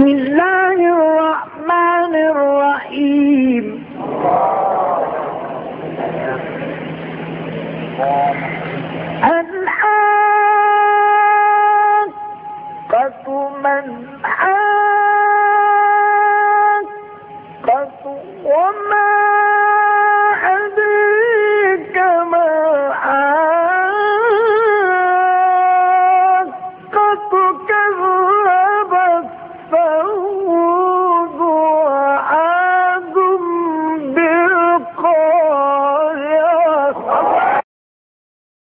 بسم الله الرحمن الرحيم. من